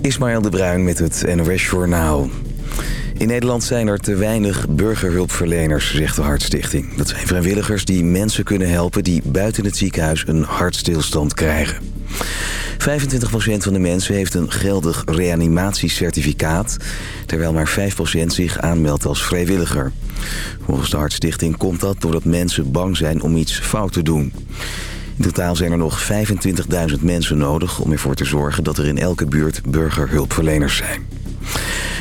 Ismaël de Bruin met het NOS Journaal. In Nederland zijn er te weinig burgerhulpverleners, zegt de Hartstichting. Dat zijn vrijwilligers die mensen kunnen helpen die buiten het ziekenhuis een hartstilstand krijgen. 25% van de mensen heeft een geldig reanimatiecertificaat... terwijl maar 5% zich aanmeldt als vrijwilliger. Volgens de Hartstichting komt dat doordat mensen bang zijn om iets fout te doen. In totaal zijn er nog 25.000 mensen nodig om ervoor te zorgen dat er in elke buurt burgerhulpverleners zijn.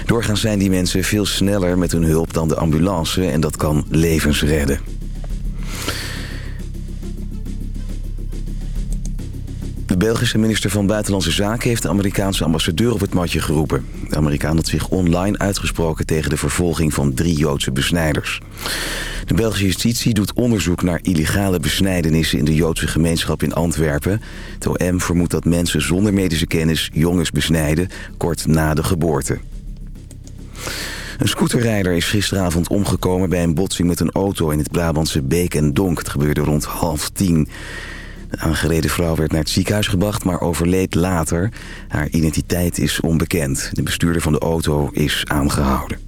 Doorgaans zijn die mensen veel sneller met hun hulp dan de ambulance en dat kan levens redden. De Belgische minister van Buitenlandse Zaken heeft de Amerikaanse ambassadeur op het matje geroepen. De Amerikaan had zich online uitgesproken tegen de vervolging van drie Joodse besnijders. De Belgische justitie doet onderzoek naar illegale besnijdenissen in de Joodse gemeenschap in Antwerpen. Het OM vermoedt dat mensen zonder medische kennis jongens besnijden, kort na de geboorte. Een scooterrijder is gisteravond omgekomen bij een botsing met een auto in het Brabantse Beek en Donk. Het gebeurde rond half tien. De aangereden vrouw werd naar het ziekenhuis gebracht, maar overleed later. Haar identiteit is onbekend. De bestuurder van de auto is aangehouden.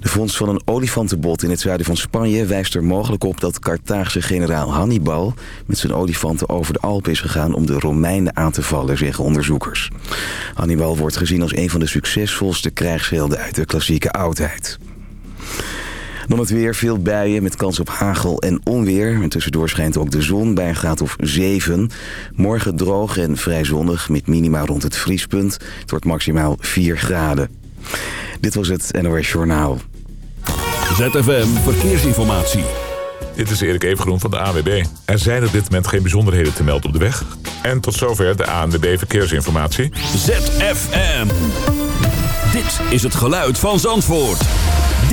De vondst van een olifantenbot in het zuiden van Spanje wijst er mogelijk op dat Carthaagse generaal Hannibal met zijn olifanten over de Alpen is gegaan om de Romeinen aan te vallen, zeggen onderzoekers. Hannibal wordt gezien als een van de succesvolste krijgshelden uit de klassieke oudheid. Dan het weer, veel buien met kans op hagel en onweer. En tussendoor schijnt ook de zon bij een graad of 7. Morgen droog en vrij zonnig met minima rond het vriespunt. Het wordt maximaal 4 graden. Dit was het NOS Journaal. ZFM Verkeersinformatie. Dit is Erik Evengroen van de AWB. Er zijn op dit moment geen bijzonderheden te melden op de weg. En tot zover de ANWB Verkeersinformatie. ZFM. Dit is het geluid van Zandvoort.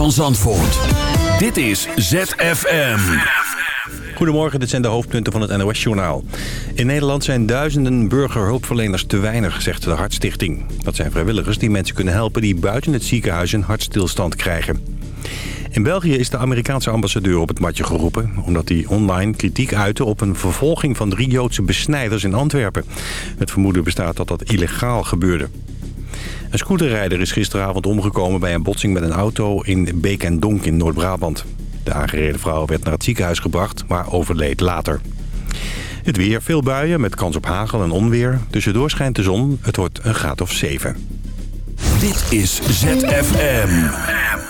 Van Zandvoort. Dit is ZFM. Goedemorgen, dit zijn de hoofdpunten van het NOS-journaal. In Nederland zijn duizenden burgerhulpverleners te weinig, zegt de Hartstichting. Dat zijn vrijwilligers die mensen kunnen helpen die buiten het ziekenhuis een hartstilstand krijgen. In België is de Amerikaanse ambassadeur op het matje geroepen... omdat hij online kritiek uitte op een vervolging van drie Joodse besnijders in Antwerpen. Het vermoeden bestaat dat dat illegaal gebeurde. Een scooterrijder is gisteravond omgekomen bij een botsing met een auto in Beek en Donk in Noord-Brabant. De aangereden vrouw werd naar het ziekenhuis gebracht, maar overleed later. Het weer, veel buien met kans op hagel en onweer. Tussendoor schijnt de zon, het wordt een graad of 7. Dit is ZFM.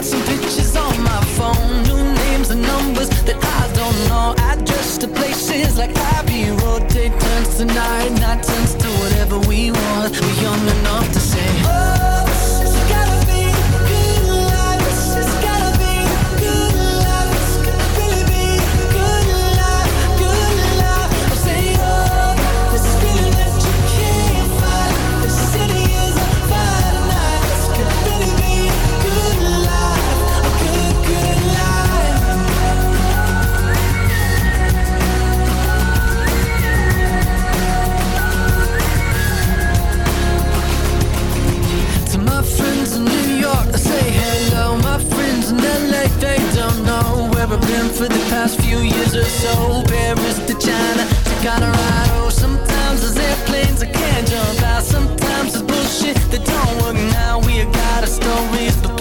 got some pictures on my phone, new names and numbers that I don't know. Address to places like Abbey Road, take turns tonight, Night turns to whatever we want. We're young enough to for the past few years or so. Paris to China? To Colorado Sometimes there's airplanes I can't jump out. Sometimes it's bullshit that don't work. Now we got our stories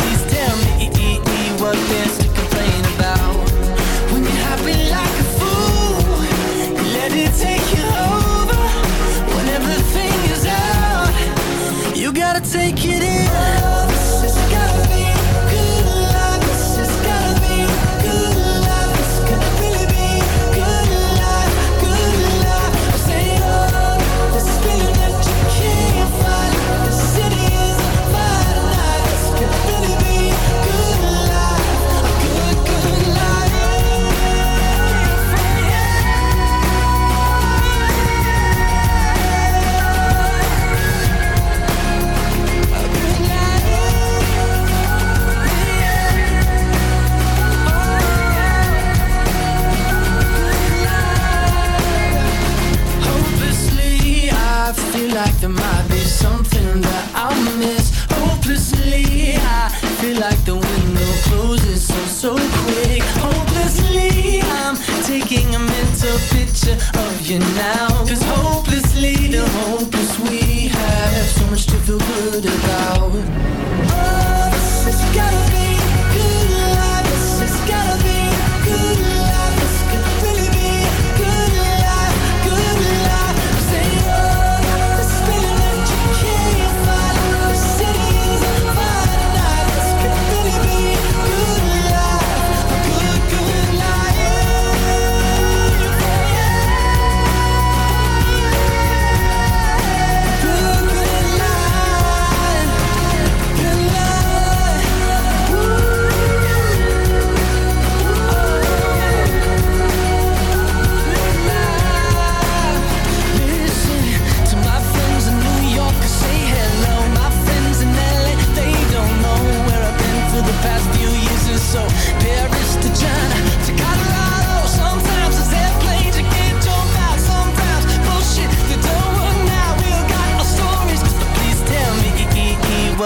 like there might be something that I miss hopelessly. I feel like the window closes so so quick. Hopelessly, I'm taking a mental picture of you now.